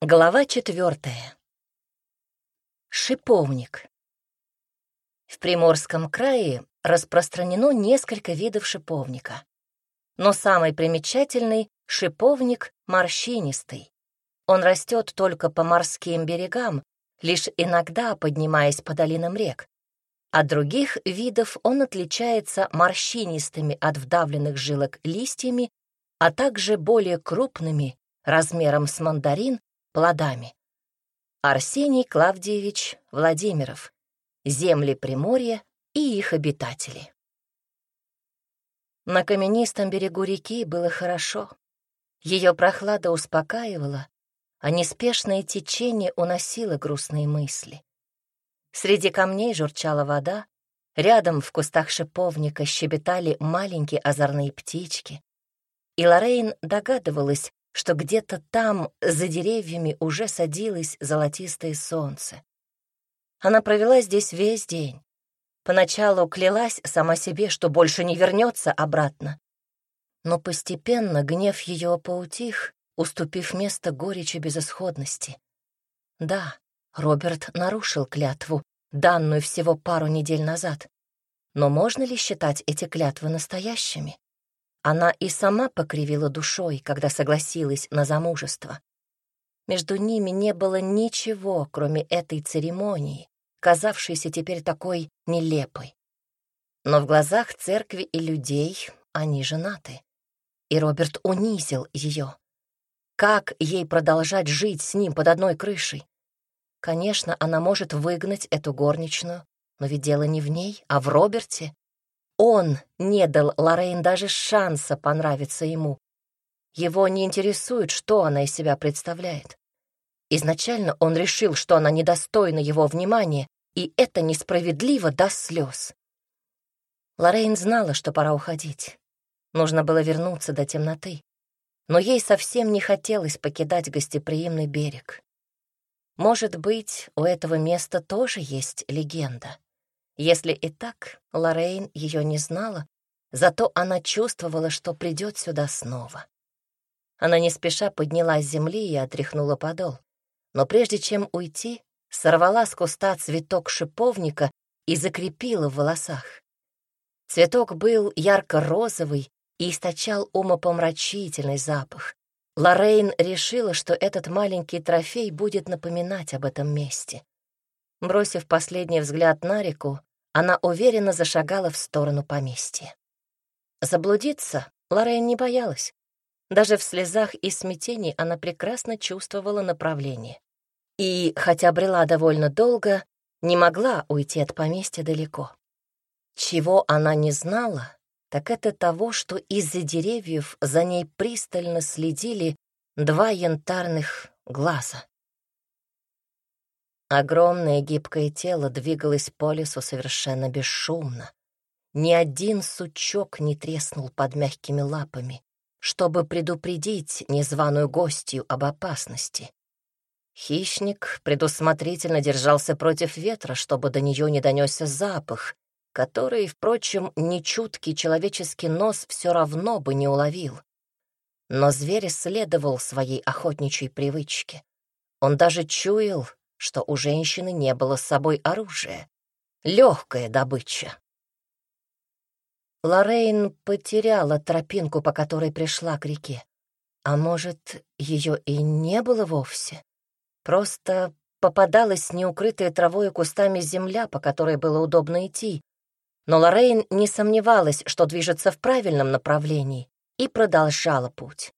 Глава четвертая. Шиповник. В Приморском крае распространено несколько видов шиповника. Но самый примечательный — шиповник морщинистый. Он растет только по морским берегам, лишь иногда поднимаясь по долинам рек. От других видов он отличается морщинистыми от вдавленных жилок листьями, а также более крупными, размером с мандарин, плодами. Арсений Клавдиевич Владимиров. Земли Приморья и их обитатели. На каменистом берегу реки было хорошо. Ее прохлада успокаивала, а неспешное течение уносило грустные мысли. Среди камней журчала вода, рядом в кустах шиповника щебетали маленькие озорные птички. И Лорейн догадывалась, что где-то там, за деревьями, уже садилось золотистое солнце. Она провела здесь весь день. Поначалу клялась сама себе, что больше не вернется обратно. Но постепенно гнев ее поутих, уступив место горечи безысходности. Да, Роберт нарушил клятву, данную всего пару недель назад. Но можно ли считать эти клятвы настоящими? Она и сама покривила душой, когда согласилась на замужество. Между ними не было ничего, кроме этой церемонии, казавшейся теперь такой нелепой. Но в глазах церкви и людей они женаты. И Роберт унизил ее. Как ей продолжать жить с ним под одной крышей? Конечно, она может выгнать эту горничную, но ведь дело не в ней, а в Роберте. Он не дал Лоррейн даже шанса понравиться ему. Его не интересует, что она из себя представляет. Изначально он решил, что она недостойна его внимания, и это несправедливо до слез. Лоррейн знала, что пора уходить. Нужно было вернуться до темноты. Но ей совсем не хотелось покидать гостеприимный берег. Может быть, у этого места тоже есть легенда. Если и так, Лоррейн ее не знала, зато она чувствовала, что придет сюда снова. Она не спеша поднялась с земли и отряхнула подол. Но прежде чем уйти, сорвала с куста цветок шиповника и закрепила в волосах. Цветок был ярко-розовый и источал умопомрачительный запах. Лоррейн решила, что этот маленький трофей будет напоминать об этом месте. Бросив последний взгляд на реку, она уверенно зашагала в сторону поместья. Заблудиться Лорен не боялась. Даже в слезах и смятении она прекрасно чувствовала направление. И, хотя брела довольно долго, не могла уйти от поместья далеко. Чего она не знала, так это того, что из-за деревьев за ней пристально следили два янтарных глаза. Огромное гибкое тело двигалось по лесу совершенно бесшумно. Ни один сучок не треснул под мягкими лапами, чтобы предупредить незваную гостью об опасности. Хищник предусмотрительно держался против ветра, чтобы до нее не донесся запах, который, впрочем, нечуткий человеческий нос все равно бы не уловил. Но зверь следовал своей охотничьей привычке. Он даже чуял, что у женщины не было с собой оружия. Легкая добыча. Лоррейн потеряла тропинку, по которой пришла к реке. А может, ее и не было вовсе? Просто попадалась неукрытая травой и кустами земля, по которой было удобно идти. Но Лоррейн не сомневалась, что движется в правильном направлении, и продолжала путь.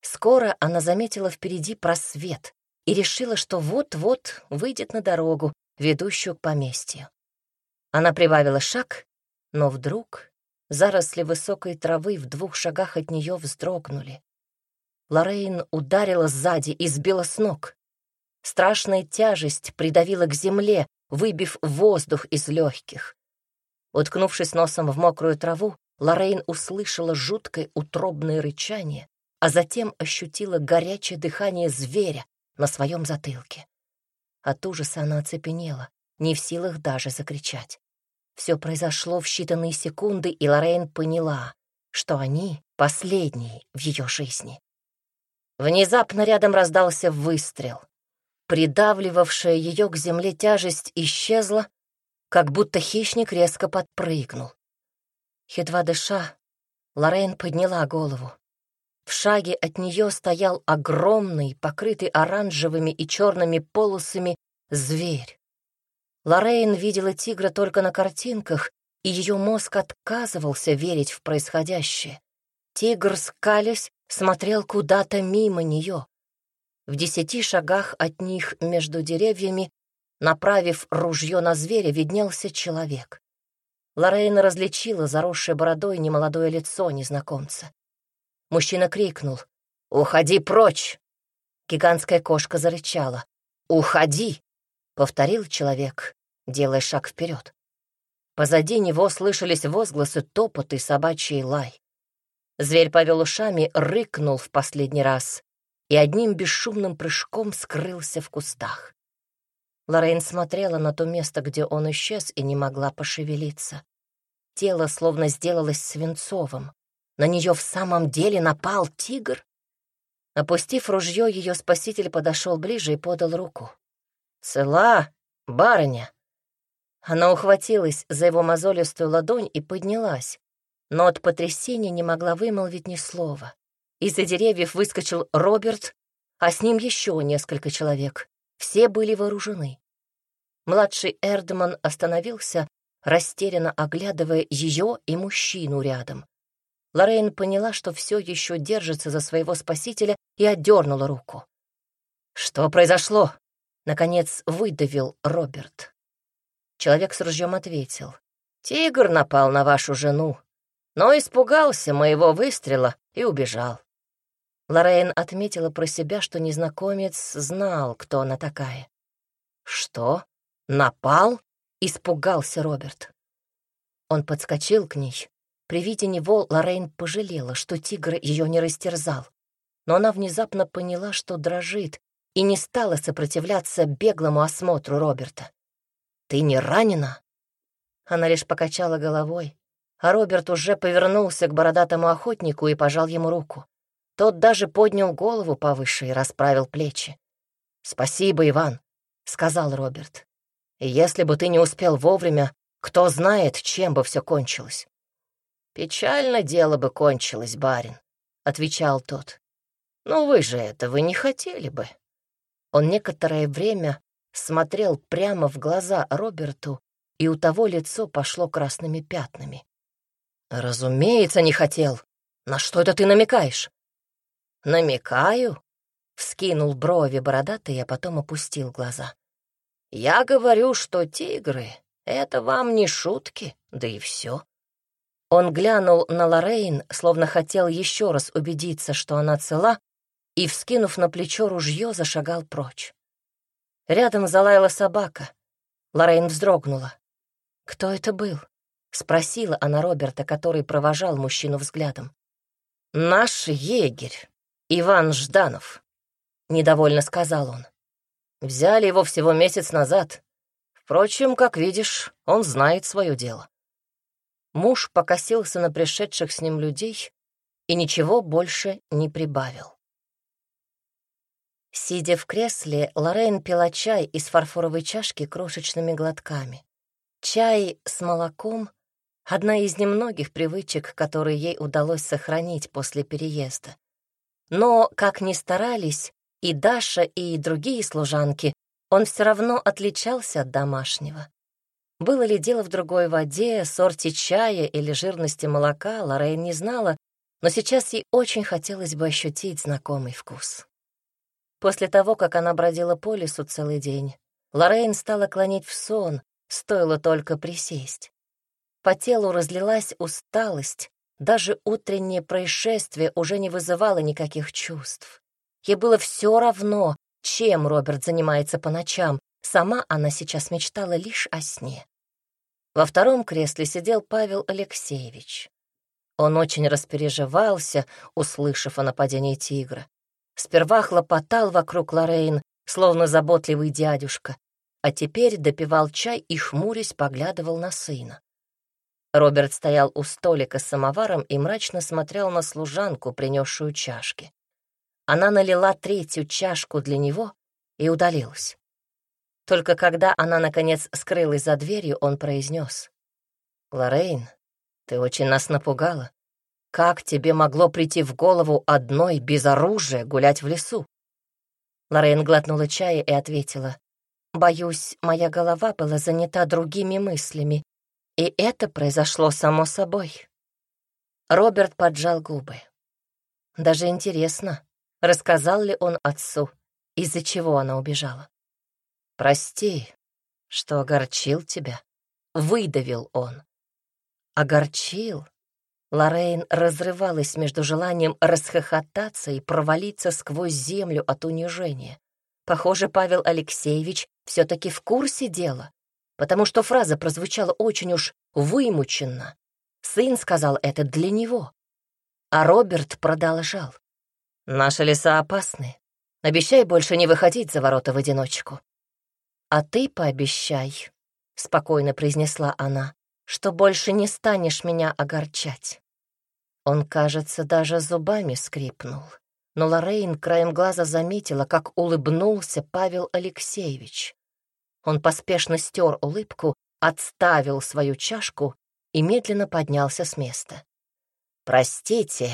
Скоро она заметила впереди просвет, и решила, что вот-вот выйдет на дорогу, ведущую к поместью. Она прибавила шаг, но вдруг заросли высокой травы в двух шагах от нее вздрогнули. Лорейн ударила сзади и сбила с ног. Страшная тяжесть придавила к земле, выбив воздух из легких. Уткнувшись носом в мокрую траву, Лорейн услышала жуткое утробное рычание, а затем ощутила горячее дыхание зверя, на своем затылке. От ужаса она оцепенела, не в силах даже закричать. Все произошло в считанные секунды, и Лоррейн поняла, что они последние в ее жизни. Внезапно рядом раздался выстрел. Придавливавшая ее к земле тяжесть исчезла, как будто хищник резко подпрыгнул. Едва дыша, Лорен подняла голову. В шаге от нее стоял огромный, покрытый оранжевыми и черными полосами, зверь. Лорейн видела тигра только на картинках, и ее мозг отказывался верить в происходящее. Тигр, скалясь, смотрел куда-то мимо нее. В десяти шагах от них между деревьями, направив ружье на зверя, виднелся человек. Лорейна различила заросшее бородой немолодое лицо незнакомца. Мужчина крикнул «Уходи прочь!» Гигантская кошка зарычала «Уходи!» — повторил человек, делая шаг вперед. Позади него слышались возгласы, топот и собачий лай. Зверь повел ушами, рыкнул в последний раз и одним бесшумным прыжком скрылся в кустах. Лорейн смотрела на то место, где он исчез, и не могла пошевелиться. Тело словно сделалось свинцовым. На нее в самом деле напал тигр? Опустив ружье, ее спаситель подошел ближе и подал руку. «Цела, барыня!» Она ухватилась за его мозолистую ладонь и поднялась, но от потрясения не могла вымолвить ни слова. Из-за деревьев выскочил Роберт, а с ним еще несколько человек. Все были вооружены. Младший Эрдман остановился, растерянно оглядывая ее и мужчину рядом. Лоррейн поняла, что все еще держится за своего спасителя, и отдернула руку. «Что произошло?» — наконец выдавил Роберт. Человек с ружьем ответил. «Тигр напал на вашу жену, но испугался моего выстрела и убежал». Лоррейн отметила про себя, что незнакомец знал, кто она такая. «Что? Напал?» — испугался Роберт. Он подскочил к ней. При виде него Лоррейн пожалела, что тигр ее не растерзал. Но она внезапно поняла, что дрожит, и не стала сопротивляться беглому осмотру Роберта. «Ты не ранена?» Она лишь покачала головой, а Роберт уже повернулся к бородатому охотнику и пожал ему руку. Тот даже поднял голову повыше и расправил плечи. «Спасибо, Иван», — сказал Роберт. «И если бы ты не успел вовремя, кто знает, чем бы все кончилось». «Печально дело бы кончилось, барин», — отвечал тот. «Ну вы же этого не хотели бы». Он некоторое время смотрел прямо в глаза Роберту, и у того лицо пошло красными пятнами. «Разумеется, не хотел. На что это ты намекаешь?» «Намекаю?» — вскинул брови бородатый, а потом опустил глаза. «Я говорю, что тигры — это вам не шутки, да и все». Он глянул на Лоррейн, словно хотел еще раз убедиться, что она цела, и, вскинув на плечо ружье, зашагал прочь. Рядом залаяла собака. Лоррейн вздрогнула. «Кто это был?» — спросила она Роберта, который провожал мужчину взглядом. «Наш егерь, Иван Жданов», — недовольно сказал он. «Взяли его всего месяц назад. Впрочем, как видишь, он знает свое дело». Муж покосился на пришедших с ним людей и ничего больше не прибавил. Сидя в кресле, Лорен пила чай из фарфоровой чашки крошечными глотками. Чай с молоком — одна из немногих привычек, которые ей удалось сохранить после переезда. Но, как ни старались, и Даша, и другие служанки, он все равно отличался от домашнего. Было ли дело в другой воде, сорте чая или жирности молока, Лорен не знала, но сейчас ей очень хотелось бы ощутить знакомый вкус. После того, как она бродила по лесу целый день, Лоррейн стала клонить в сон, стоило только присесть. По телу разлилась усталость, даже утреннее происшествие уже не вызывало никаких чувств. Ей было все равно, чем Роберт занимается по ночам, сама она сейчас мечтала лишь о сне. Во втором кресле сидел Павел Алексеевич. Он очень распереживался, услышав о нападении тигра. Сперва хлопотал вокруг Лорейн, словно заботливый дядюшка, а теперь допивал чай и, хмурясь, поглядывал на сына. Роберт стоял у столика с самоваром и мрачно смотрел на служанку, принесшую чашки. она налила третью чашку для него и удалилась. Только когда она, наконец, скрылась за дверью, он произнес. «Лоррейн, ты очень нас напугала. Как тебе могло прийти в голову одной без оружия гулять в лесу?» Лоррейн глотнула чая и ответила. «Боюсь, моя голова была занята другими мыслями, и это произошло само собой». Роберт поджал губы. Даже интересно, рассказал ли он отцу, из-за чего она убежала. «Прости, что огорчил тебя», — выдавил он. Огорчил? Лоррейн разрывалась между желанием расхохотаться и провалиться сквозь землю от унижения. Похоже, Павел Алексеевич все-таки в курсе дела, потому что фраза прозвучала очень уж вымученно. Сын сказал это для него. А Роберт продолжал. «Наши леса опасны. Обещай больше не выходить за ворота в одиночку. «А ты пообещай», — спокойно произнесла она, «что больше не станешь меня огорчать». Он, кажется, даже зубами скрипнул. Но Лоррейн краем глаза заметила, как улыбнулся Павел Алексеевич. Он поспешно стер улыбку, отставил свою чашку и медленно поднялся с места. «Простите,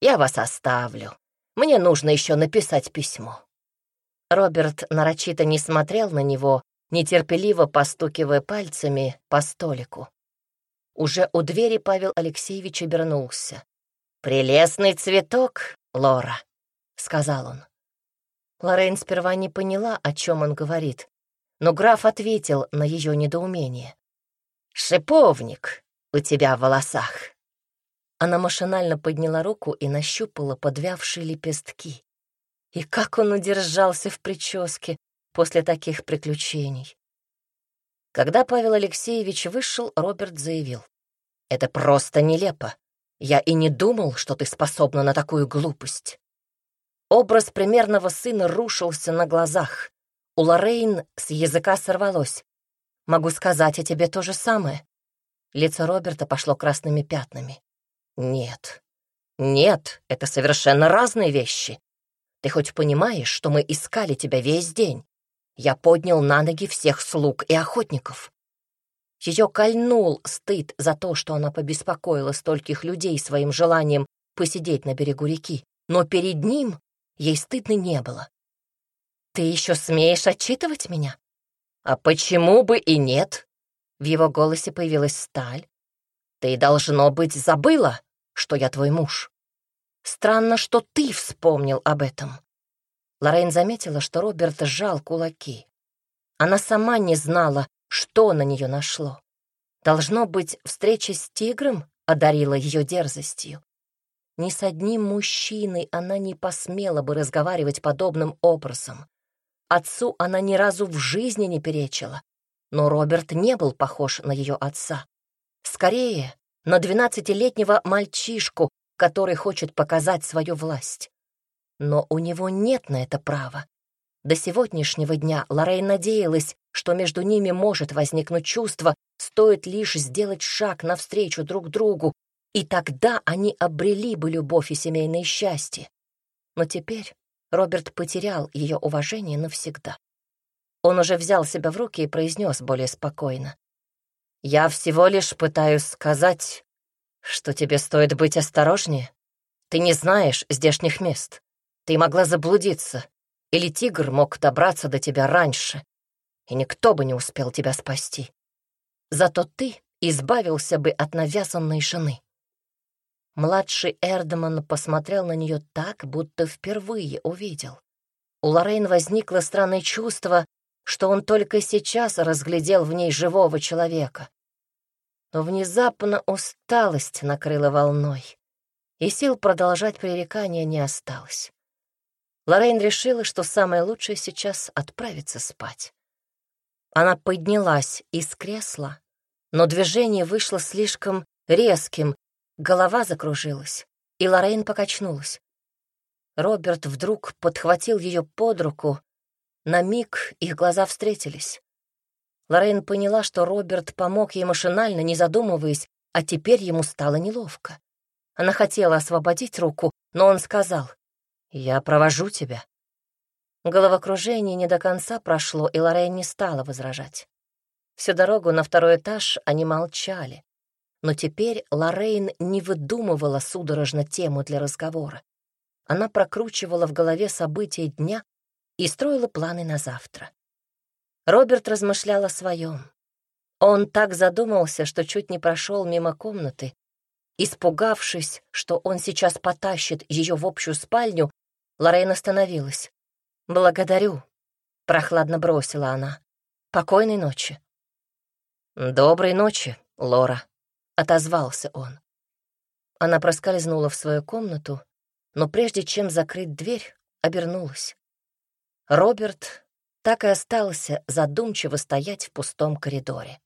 я вас оставлю. Мне нужно еще написать письмо». Роберт нарочито не смотрел на него, нетерпеливо постукивая пальцами по столику. Уже у двери Павел Алексеевич обернулся. «Прелестный цветок, Лора», — сказал он. Лорен сперва не поняла, о чем он говорит, но граф ответил на ее недоумение. «Шиповник у тебя в волосах». Она машинально подняла руку и нащупала подвявшие лепестки. И как он удержался в прическе после таких приключений? Когда Павел Алексеевич вышел, Роберт заявил. «Это просто нелепо. Я и не думал, что ты способна на такую глупость». Образ примерного сына рушился на глазах. У Лоррейн с языка сорвалось. «Могу сказать о тебе то же самое». Лицо Роберта пошло красными пятнами. «Нет, нет, это совершенно разные вещи. Ты хоть понимаешь, что мы искали тебя весь день? Я поднял на ноги всех слуг и охотников. Ее кольнул стыд за то, что она побеспокоила стольких людей своим желанием посидеть на берегу реки, но перед ним ей стыдно не было. «Ты еще смеешь отчитывать меня?» «А почему бы и нет?» В его голосе появилась сталь. «Ты, должно быть, забыла, что я твой муж. Странно, что ты вспомнил об этом. Лоррейн заметила, что Роберт сжал кулаки. Она сама не знала, что на нее нашло. Должно быть, встреча с тигром одарила ее дерзостью. Ни с одним мужчиной она не посмела бы разговаривать подобным образом. Отцу она ни разу в жизни не перечила, но Роберт не был похож на ее отца. Скорее, на двенадцатилетнего мальчишку, который хочет показать свою власть. Но у него нет на это права. До сегодняшнего дня Лоррейн надеялась, что между ними может возникнуть чувство, стоит лишь сделать шаг навстречу друг другу, и тогда они обрели бы любовь и семейное счастье. Но теперь Роберт потерял ее уважение навсегда. Он уже взял себя в руки и произнес более спокойно. «Я всего лишь пытаюсь сказать, что тебе стоит быть осторожнее? Ты не знаешь здешних мест. Ты могла заблудиться, или тигр мог добраться до тебя раньше, и никто бы не успел тебя спасти. Зато ты избавился бы от навязанной жены. Младший Эрдеман посмотрел на нее так, будто впервые увидел. У Лоррейн возникло странное чувство, что он только сейчас разглядел в ней живого человека. Но внезапно усталость накрыла волной, и сил продолжать пререкание не осталось. Лоррейн решила, что самое лучшее сейчас — отправиться спать. Она поднялась из кресла, но движение вышло слишком резким, голова закружилась, и Лоррейн покачнулась. Роберт вдруг подхватил ее под руку. На миг их глаза встретились. Лоррейн поняла, что Роберт помог ей машинально, не задумываясь, а теперь ему стало неловко. Она хотела освободить руку, но он сказал, «Я провожу тебя». Головокружение не до конца прошло, и Лоррейн не стала возражать. Всю дорогу на второй этаж они молчали. Но теперь Лоррейн не выдумывала судорожно тему для разговора. Она прокручивала в голове события дня и строила планы на завтра. Роберт размышлял о своем. Он так задумался, что чуть не прошел мимо комнаты. Испугавшись, что он сейчас потащит ее в общую спальню, Лоррейн остановилась. «Благодарю», — прохладно бросила она. «Покойной ночи». «Доброй ночи, Лора», — отозвался он. Она проскользнула в свою комнату, но прежде чем закрыть дверь, обернулась. Роберт так и остался задумчиво стоять в пустом коридоре.